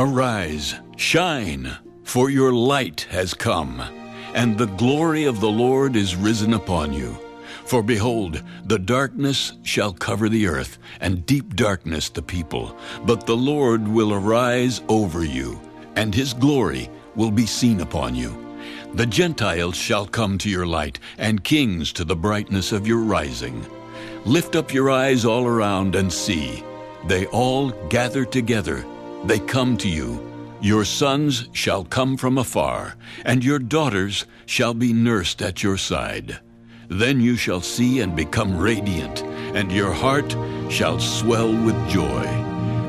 Arise, shine, for your light has come, and the glory of the Lord is risen upon you. For behold, the darkness shall cover the earth, and deep darkness the people. But the Lord will arise over you, and his glory will be seen upon you. The Gentiles shall come to your light, and kings to the brightness of your rising. Lift up your eyes all around and see. They all gather together. They come to you. Your sons shall come from afar, and your daughters shall be nursed at your side. Then you shall see and become radiant, and your heart shall swell with joy.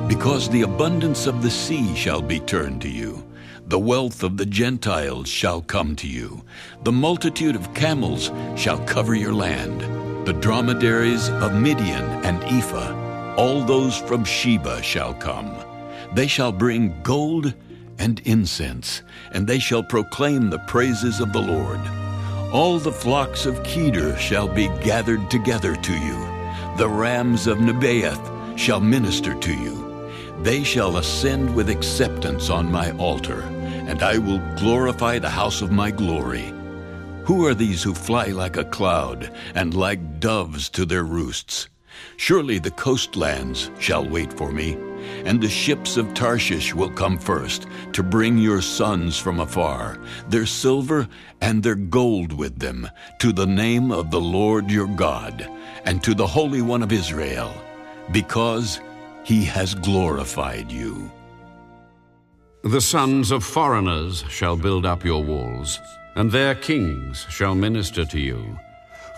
Because the abundance of the sea shall be turned to you. The wealth of the Gentiles shall come to you. The multitude of camels shall cover your land. The dromedaries of Midian and Ephah, all those from Sheba shall come. They shall bring gold and incense, and they shall proclaim the praises of the Lord. All the flocks of Kedar shall be gathered together to you. The rams of Nebaioth shall minister to you. They shall ascend with acceptance on my altar, and I will glorify the house of my glory. Who are these who fly like a cloud, and like doves to their roosts? Surely the coastlands shall wait for me and the ships of Tarshish will come first to bring your sons from afar, their silver and their gold with them, to the name of the Lord your God, and to the Holy One of Israel, because he has glorified you. The sons of foreigners shall build up your walls, and their kings shall minister to you.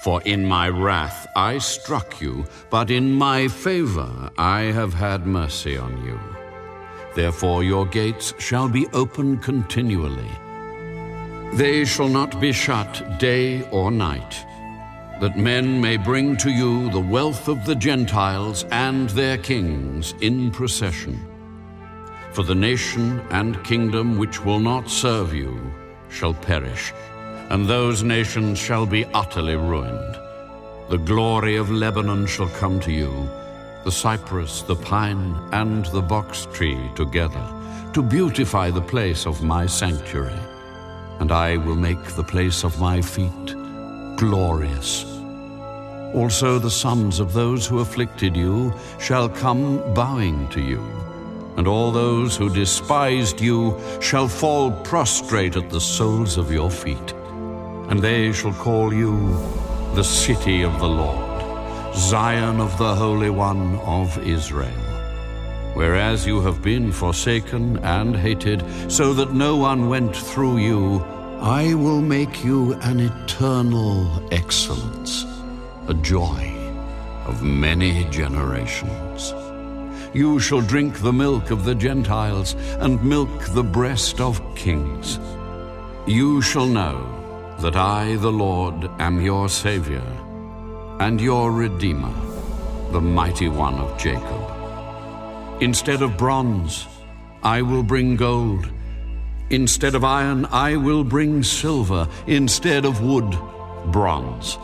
For in my wrath I struck you, but in my favor I have had mercy on you. Therefore your gates shall be open continually. They shall not be shut day or night, that men may bring to you the wealth of the Gentiles and their kings in procession. For the nation and kingdom which will not serve you shall perish and those nations shall be utterly ruined. The glory of Lebanon shall come to you, the cypress, the pine, and the box tree together, to beautify the place of my sanctuary. And I will make the place of my feet glorious. Also the sons of those who afflicted you shall come bowing to you, and all those who despised you shall fall prostrate at the soles of your feet and they shall call you the city of the Lord, Zion of the Holy One of Israel. Whereas you have been forsaken and hated, so that no one went through you, I will make you an eternal excellence, a joy of many generations. You shall drink the milk of the Gentiles and milk the breast of kings. You shall know that I, the Lord, am your Savior and your Redeemer, the mighty one of Jacob. Instead of bronze, I will bring gold. Instead of iron, I will bring silver. Instead of wood, bronze.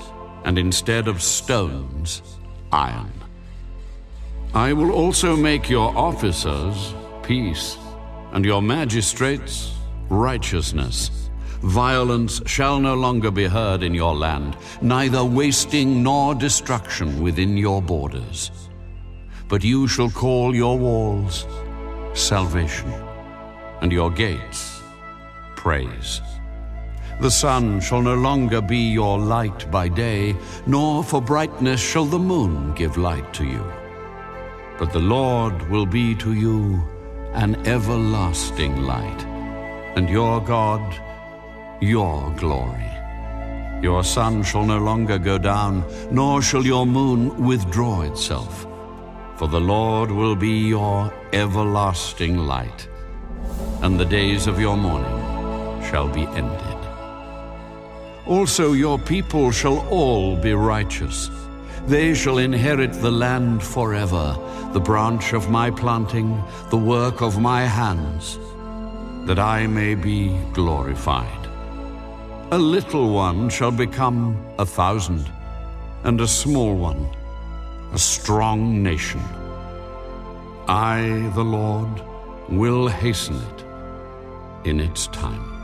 And instead of stones, iron. I will also make your officers peace, and your magistrates righteousness Violence shall no longer be heard in your land, neither wasting nor destruction within your borders. But you shall call your walls salvation, and your gates praise. The sun shall no longer be your light by day, nor for brightness shall the moon give light to you. But the Lord will be to you an everlasting light, and your God your glory. Your sun shall no longer go down, nor shall your moon withdraw itself. For the Lord will be your everlasting light, and the days of your mourning shall be ended. Also your people shall all be righteous. They shall inherit the land forever, the branch of my planting, the work of my hands, that I may be glorified. A little one shall become a thousand, and a small one a strong nation. I, the Lord, will hasten it in its time.